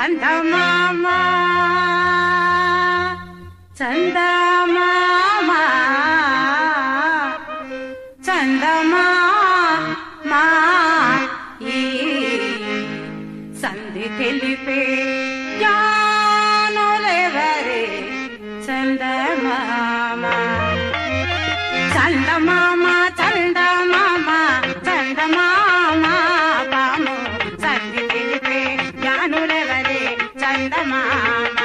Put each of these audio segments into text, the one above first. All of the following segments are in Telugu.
சந்தமாமா. சந்தமாமா. சந்தமா சந்தி தெளிப்பே. ஜானொலைவரே சந்தமாமா. சந்தமா చందమామ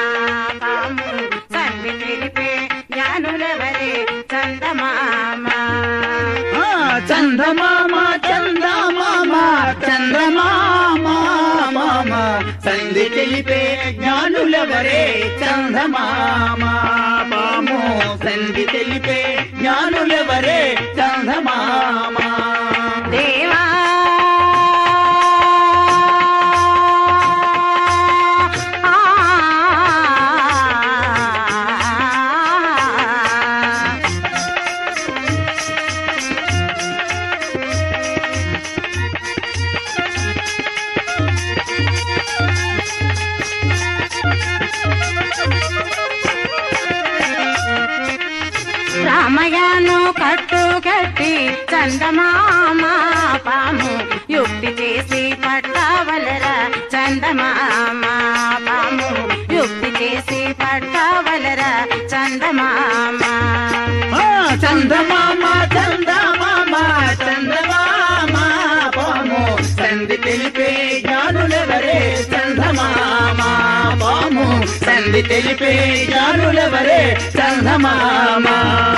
పాము సంధి తెలిపే జ్ఞానులెవరే చందమామ. ఆ, చందమామ చందమామ చందమామ మామ. సంధి తెలిపే జ్ఞానులవరే చందమామ. రామయ్యను కట్టు కట్టి చందమామ పాము యుక్తి చేసి పట్టవలరా? చందమామ పాము యుక్తి చేసి పట్టవలరా? చందమామ. ఆ, చందమామ చందమామ చందమామ పాము. సంధి తెలిపే జ్ఞానులెవరే? చందమామ పాము. సంధి తెలిపే జ్ఞానులెవరే? చందమామ.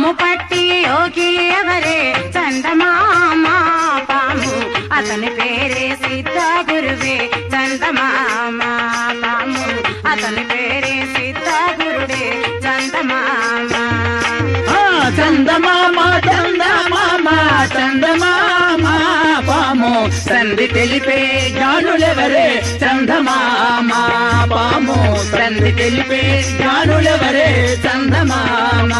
పాము పట్టి యోగి ఎవరే? చందమామ పాము. అతని పేరే సిద్ధ గురువే. చందమామ పాము. అతని పేరే సిద్ధ గురుడే చందమామ. చందమామ చందమామ చందమామ పాము. సంధి తెలిపే జ్ఞానులెవరే చందమామ పాము. సంధి తెలిపే జ్ఞానులెవరే చందమామ